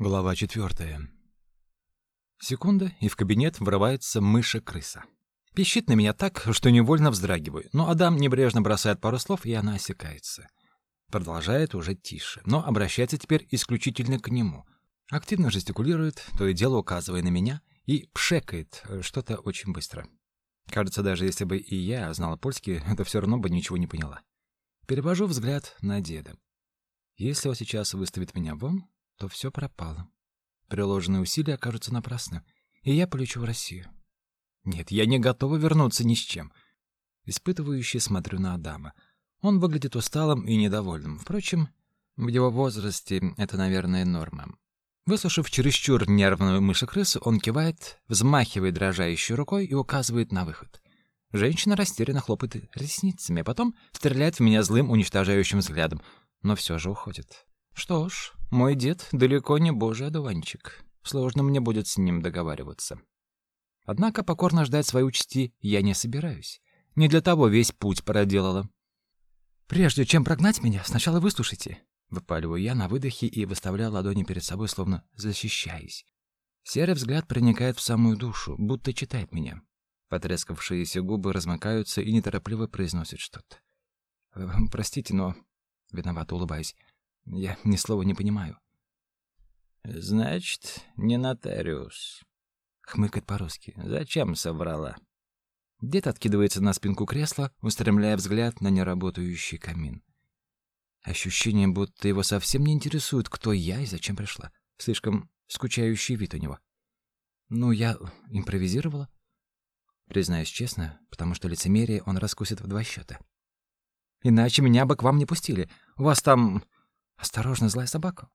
Глава четвертая. Секунда, и в кабинет врывается мыша-крыса. Пищит на меня так, что невольно вздрагиваю, но Адам небрежно бросает пару слов, и она осекается. Продолжает уже тише, но обращается теперь исключительно к нему. Активно жестикулирует, то и дело указывая на меня, и пшекает что-то очень быстро. Кажется, даже если бы и я знала польский, то все равно бы ничего не поняла. Перевожу взгляд на деда. Если он сейчас выставит меня вон, то все пропало. Приложенные усилия окажутся напрасны, и я полечу в Россию. Нет, я не готова вернуться ни с чем. Испытывающе смотрю на Адама. Он выглядит усталым и недовольным. Впрочем, в его возрасте это, наверное, норма. Выслушав чересчур нервную мышекрысу, он кивает, взмахивает дрожащей рукой и указывает на выход. Женщина растерянно хлопает ресницами, а потом стреляет в меня злым, уничтожающим взглядом, но все же уходит. Что ж, мой дед далеко не божий одуванчик. Сложно мне будет с ним договариваться. Однако покорно ждать своей участи я не собираюсь. Не для того весь путь проделала. Прежде чем прогнать меня, сначала выслушайте. Выпаливаю я на выдохе и выставляю ладони перед собой, словно защищаясь. Серый взгляд проникает в самую душу, будто читает меня. Потрескавшиеся губы размыкаются и неторопливо произносят что-то. «Простите, но...» — виновато улыбаюсь. Я ни слова не понимаю. Значит, не нотариус. Хмыкает по-русски. Зачем соврала? Дед откидывается на спинку кресла, устремляя взгляд на неработающий камин. Ощущение, будто его совсем не интересует, кто я и зачем пришла. Слишком скучающий вид у него. Ну, я импровизировала. Признаюсь честно, потому что лицемерие он раскусит в два счета. Иначе меня бы к вам не пустили. У вас там Осторожно, злая собака.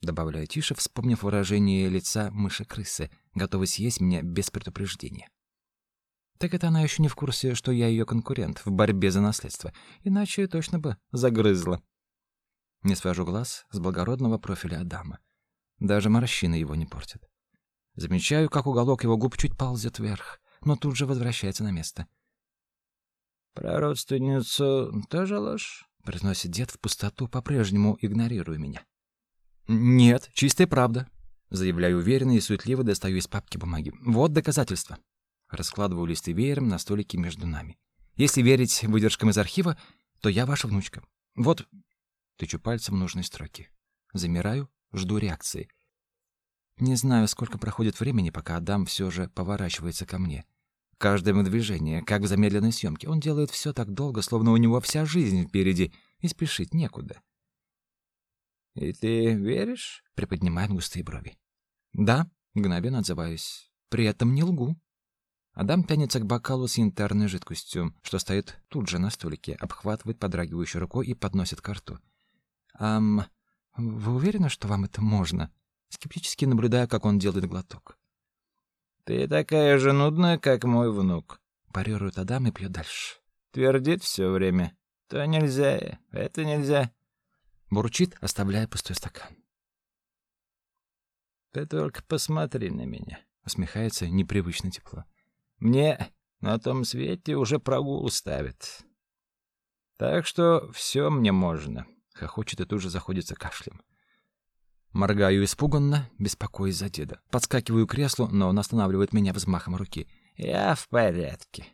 Добавляю тише, вспомнив выражение лица мыши-крысы, готовой съесть меня без предупреждения. Так это она еще не в курсе, что я ее конкурент в борьбе за наследство, иначе точно бы загрызла. Не свожу глаз с благородного профиля Адама. Даже морщины его не портят. Замечаю, как уголок его губ чуть ползет вверх, но тут же возвращается на место. «Про родственницу тоже ложь?» — произносит дед в пустоту, по-прежнему игнорируя меня. «Нет, чистая правда», — заявляю уверенно и суетливо достаю из папки бумаги. «Вот доказательства». Раскладываю листы веером на столике между нами. «Если верить выдержкам из архива, то я ваша внучка. Вот...» Тычу пальцем нужной строки. Замираю, жду реакции. Не знаю, сколько проходит времени, пока Адам все же поворачивается ко мне. Каждое движение, как в замедленной съемке, он делает все так долго, словно у него вся жизнь впереди, и спешить некуда. «И ты веришь?» — приподнимает густые брови. «Да», — мгновенно отзываюсь. «При этом не лгу». Адам тянется к бокалу с янтарной жидкостью, что стоит тут же на столике, обхватывает подрагивающей рукой и подносит к рту. «Ам, вы уверены, что вам это можно?» Скептически наблюдаю, как он делает глоток. Ты такая же нудная, как мой внук. Парирует Адам и пьет дальше. Твердит все время. То нельзя, это нельзя. Бурчит, оставляя пустой стакан. Ты только посмотри на меня. Усмехается непривычно тепло. Мне на том свете уже прогул ставят. Так что все мне можно. Хохочет и тут же заходится кашлем. Моргаю испуганно, беспокоясь за деда. Подскакиваю к креслу, но он останавливает меня взмахом руки. «Я в порядке.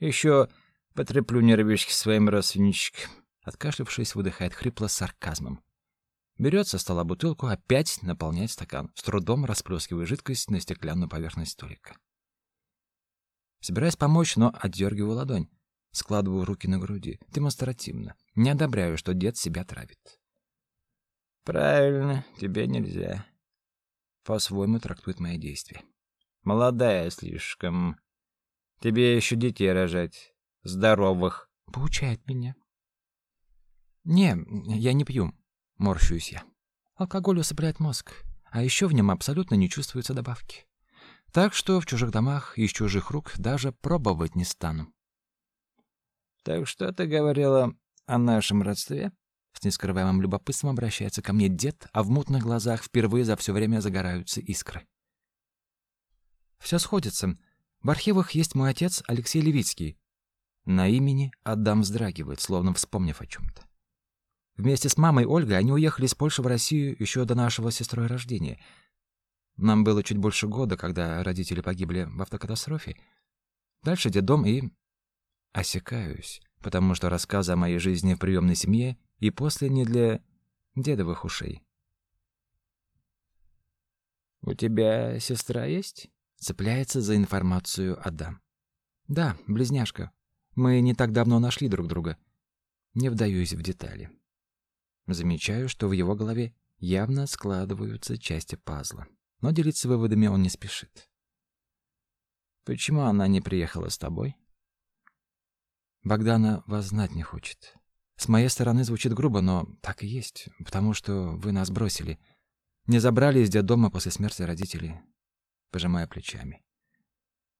Еще потреплю нервишки своим родственничкам». Откашлившись, выдыхает хрипло с сарказмом. Берет со стола бутылку, опять наполняет стакан, с трудом расплескивая жидкость на стеклянную поверхность столика. Собираюсь помочь, но отдергиваю ладонь. Складываю руки на груди, демонстративно. Не одобряю, что дед себя травит. Правильно, тебе нельзя. По-своему трактует мои действия. Молодая слишком. Тебе еще детей рожать. Здоровых. Поучает меня. Не, я не пью. Морщусь я. Алкоголь усыпляет мозг, а еще в нем абсолютно не чувствуются добавки. Так что в чужих домах и из чужих рук даже пробовать не стану. Так что ты говорила о нашем родстве? С нескрываемым любопытством обращается ко мне дед, а в мутных глазах впервые за все время загораются искры. Все сходится. В архивах есть мой отец Алексей Левицкий. На имени Адам вздрагивает, словно вспомнив о чем-то. Вместе с мамой Ольгой они уехали из Польши в Россию еще до нашего сестрой рождения. Нам было чуть больше года, когда родители погибли в автокатастрофе. Дальше дом и... Осекаюсь, потому что рассказы о моей жизни в приемной семье и после не для дедовых ушей. «У тебя сестра есть?» Цепляется за информацию Адам. «Да, близняшка. Мы не так давно нашли друг друга. Не вдаюсь в детали. Замечаю, что в его голове явно складываются части пазла, но делиться выводами он не спешит. Почему она не приехала с тобой? Богдана вас знать не хочет. С моей стороны звучит грубо, но так и есть, потому что вы нас бросили. Не забрали из детдома после смерти родителей. Пожимая плечами.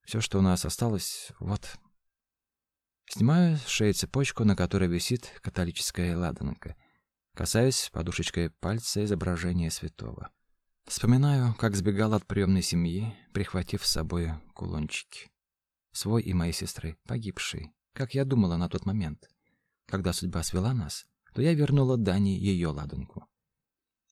Все, что у нас осталось, вот. Снимаю с шеи цепочку, на которой висит католическая ладанка. Касаюсь подушечкой пальца изображения святого. Вспоминаю, как сбегал от приемной семьи, прихватив с собой кулончики. Свой и моей сестры, погибшей, как я думала на тот момент. Когда судьба свела нас, то я вернула Дани ее ладонку.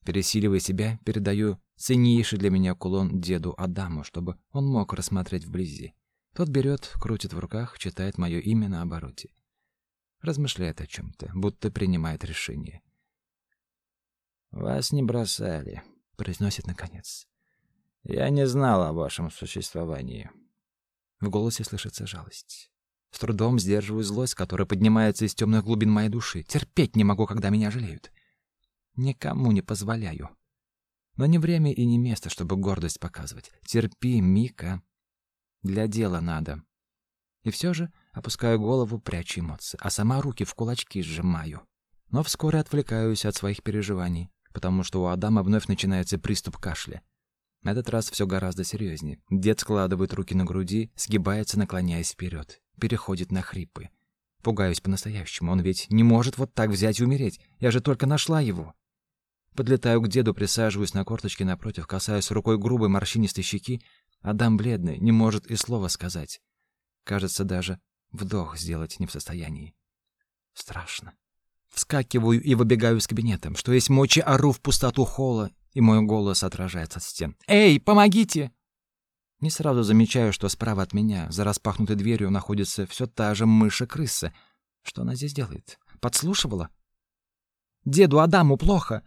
Пересиливая себя, передаю ценнейший для меня кулон деду Адаму, чтобы он мог рассмотреть вблизи. Тот берет, крутит в руках, читает мое имя на обороте. Размышляет о чем-то, будто принимает решение. «Вас не бросали», — произносит наконец. «Я не знал о вашем существовании». В голосе слышится жалость. С трудом сдерживаю злость, которая поднимается из темных глубин моей души. Терпеть не могу, когда меня жалеют. Никому не позволяю. Но не время и не место, чтобы гордость показывать. Терпи, Мика. Для дела надо. И все же опускаю голову, прячу эмоции, а сама руки в кулачки сжимаю. Но вскоре отвлекаюсь от своих переживаний потому что у Адама вновь начинается приступ кашля. На этот раз все гораздо серьезнее. Дед складывает руки на груди, сгибается, наклоняясь вперед, переходит на хрипы. Пугаюсь по-настоящему, он ведь не может вот так взять и умереть. Я же только нашла его. Подлетаю к деду, присаживаюсь на корточки напротив, касаюсь рукой грубой морщинистой щеки. Адам бледный, не может и слова сказать. Кажется, даже вдох сделать не в состоянии. Страшно. Вскакиваю и выбегаю из кабинета. Что есть мочи, ору в пустоту холла, и мой голос отражается от стен. «Эй, помогите!» Не сразу замечаю, что справа от меня, за распахнутой дверью, находится все та же мыша-крыса. Что она здесь делает? Подслушивала? «Деду Адаму плохо!»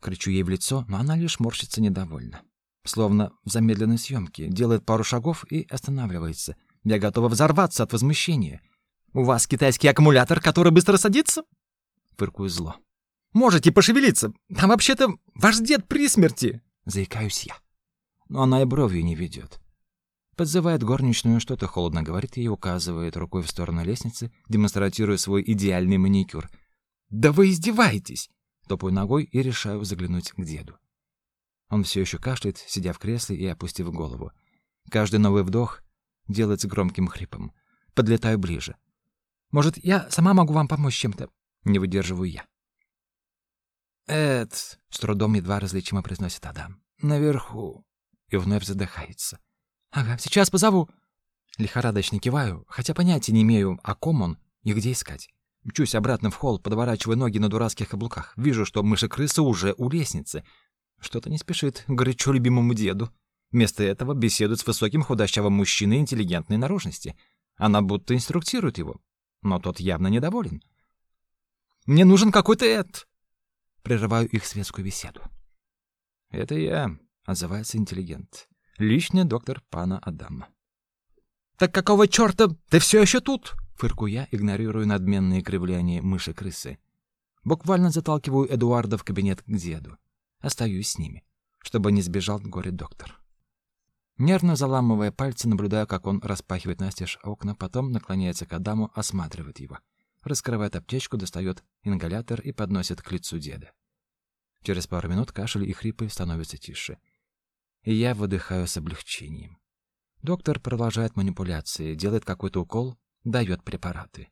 Кричу ей в лицо, но она лишь морщится недовольно. Словно в замедленной съемке, делает пару шагов и останавливается. Я готова взорваться от возмущения. «У вас китайский аккумулятор, который быстро садится?» Фыркую зло. «Можете пошевелиться! Там вообще-то ваш дед при смерти!» Заикаюсь я. Но она и бровью не ведет. Подзывает горничную, что-то холодно говорит и указывает рукой в сторону лестницы, демонстрируя свой идеальный маникюр. «Да вы издеваетесь!» Топаю ногой и решаю заглянуть к деду. Он все еще кашляет, сидя в кресле и опустив голову. Каждый новый вдох делается громким хрипом. Подлетаю ближе. «Может, я сама могу вам помочь чем-то? Не выдерживаю я. «Эд!» — с трудом едва различимо произносит Адам. «Наверху!» И вновь задыхается. «Ага, сейчас позову!» Лихорадочно киваю, хотя понятия не имею, о ком он и где искать. Мчусь обратно в холл, подворачивая ноги на дурацких каблуках. Вижу, что мыши-крыса уже у лестницы. Что-то не спешит горячо любимому деду. Вместо этого беседует с высоким худощавым мужчиной интеллигентной наружности. Она будто инструктирует его. Но тот явно недоволен. Мне нужен какой-то Эд!» Прерываю их светскую беседу. «Это я», — отзывается интеллигент. «Личный доктор пана Адама». «Так какого черта ты все еще тут?» — фырку я, игнорируя надменные кривляния мыши-крысы. Буквально заталкиваю Эдуарда в кабинет к деду. Остаюсь с ними, чтобы не сбежал горе-доктор. Нервно заламывая пальцы, наблюдаю, как он распахивает настежь окна, потом наклоняется к Адаму, осматривает его раскрывает аптечку, достает ингалятор и подносит к лицу деда. Через пару минут кашель и хрипы становятся тише. И я выдыхаю с облегчением. Доктор продолжает манипуляции, делает какой-то укол, дает препараты.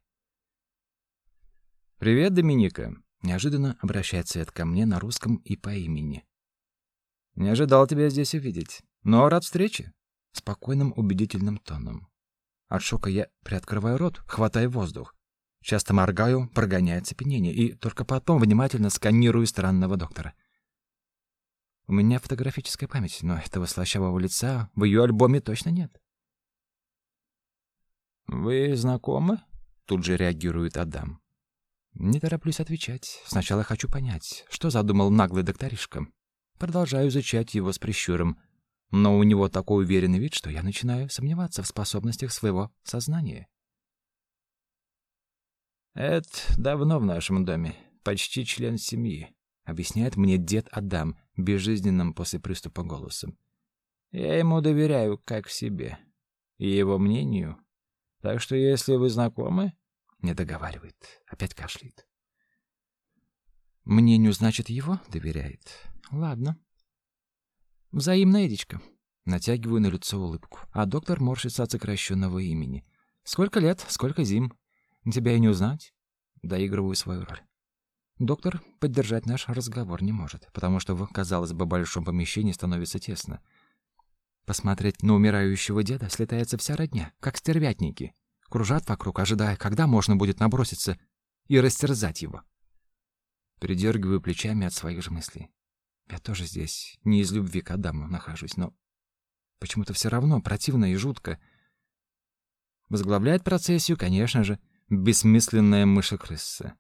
«Привет, Доминика!» Неожиданно обращается Эд ко мне на русском и по имени. «Не ожидал тебя здесь увидеть, но рад встрече!» Спокойным, убедительным тоном. От шока я приоткрываю рот, хватая воздух. Часто моргаю, прогоняя цепенение, и только потом внимательно сканирую странного доктора. У меня фотографическая память, но этого слащавого лица в ее альбоме точно нет. «Вы знакомы?» — тут же реагирует Адам. Не тороплюсь отвечать. Сначала хочу понять, что задумал наглый докторишка. Продолжаю изучать его с прищуром, но у него такой уверенный вид, что я начинаю сомневаться в способностях своего сознания. «Это давно в нашем доме, почти член семьи», — объясняет мне дед Адам, безжизненным после приступа голосом. «Я ему доверяю, как себе, и его мнению так что если вы знакомы, не договаривает, опять кашляет. Мнению, значит, его доверяет. Ладно. Взаимная Эдичка. Натягиваю на лицо улыбку, а доктор морщится от сокращенного имени. Сколько лет, сколько зим. Тебя и не узнать. Доигрываю свою роль. Доктор поддержать наш разговор не может, потому что в, казалось бы, большом помещении становится тесно. Посмотреть на умирающего деда слетается вся родня, как стервятники. Кружат вокруг, ожидая, когда можно будет наброситься и растерзать его. Придергиваю плечами от своих же мыслей. Я тоже здесь не из любви к Адаму нахожусь, но почему-то все равно противно и жутко. Возглавляет процессию, конечно же, бессмысленная мышекрыса.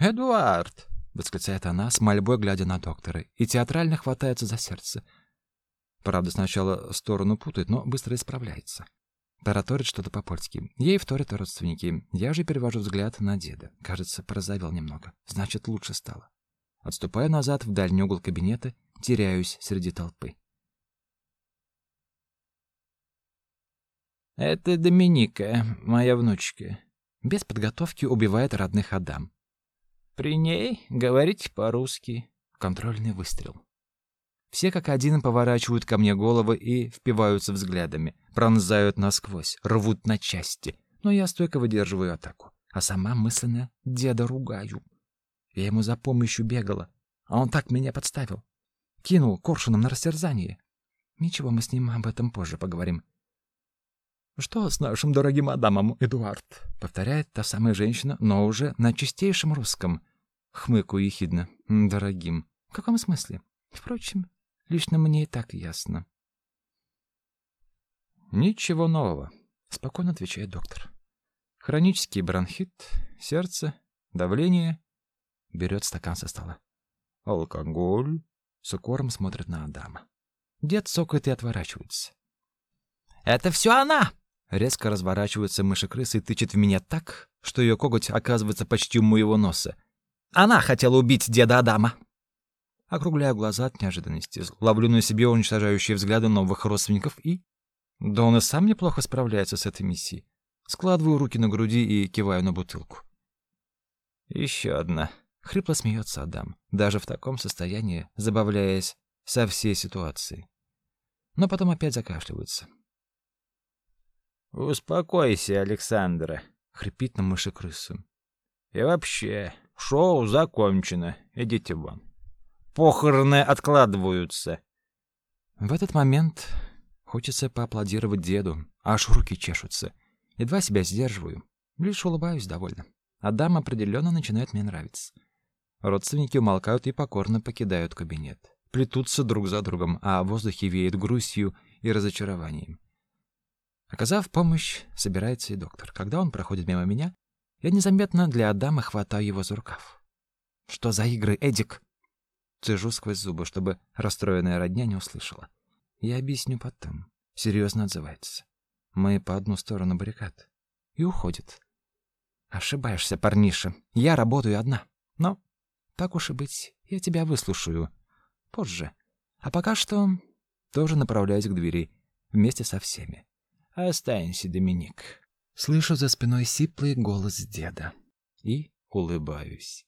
«Эдуард!» — восклицает она, с мольбой глядя на доктора, и театрально хватается за сердце — Правда, сначала сторону путает, но быстро исправляется. Тараторит что-то по-польски. Ей вторят родственники. Я же перевожу взгляд на деда. Кажется, порозовел немного. Значит, лучше стало. Отступаю назад в дальний угол кабинета, теряюсь среди толпы. «Это Доминика, моя внучка». Без подготовки убивает родных Адам. «При ней говорить по-русски». Контрольный выстрел. Все как один поворачивают ко мне головы и впиваются взглядами, пронзают насквозь, рвут на части. Но я стойко выдерживаю атаку, а сама мысленно деда ругаю. Я ему за помощью бегала, а он так меня подставил. Кинул коршуном на растерзание. Ничего, мы с ним об этом позже поговорим. «Что с нашим дорогим Адамом, Эдуард?» — повторяет та самая женщина, но уже на чистейшем русском. Хмыкаю ехидно. «Дорогим». В каком смысле? Впрочем, Лично мне и так ясно. Ничего нового, спокойно отвечает доктор. Хронический бронхит, сердце, давление. Берет стакан со стола. Алкоголь. С укором смотрит на Адама. Дед сокает и отворачивается. «Это все она!» Резко разворачивается мыши-крысы и тычет в меня так, что ее коготь оказывается почти у моего носа. «Она хотела убить деда Адама!» Округляю глаза от неожиданности, ловлю на себе уничтожающие взгляды новых родственников и... Да он и сам неплохо справляется с этой миссией. Складываю руки на груди и киваю на бутылку. Еще одна. Хрипло смеется Адам, даже в таком состоянии, забавляясь со всей ситуацией. Но потом опять закашливается. «Успокойся, Александра», — хрипит на мыши крысу. «И вообще, шоу закончено. Идите вон» похороны откладываются. В этот момент хочется поаплодировать деду, аж руки чешутся. Едва себя сдерживаю, лишь улыбаюсь довольно. Адам определенно начинает мне нравиться. Родственники умолкают и покорно покидают кабинет. Плетутся друг за другом, а в воздухе веет грустью и разочарованием. Оказав помощь, собирается и доктор. Когда он проходит мимо меня, я незаметно для Адама хватаю его за рукав. «Что за игры, Эдик?» Цежу сквозь зубы, чтобы расстроенная родня не услышала. Я объясню потом. Серьезно отзывается. Мы по одну сторону баррикад. И уходит. Ошибаешься, парниша. Я работаю одна. Но, так уж и быть, я тебя выслушаю. Позже. А пока что тоже направляюсь к двери. Вместе со всеми. Останься, Доминик. Слышу за спиной сиплый голос деда. И улыбаюсь.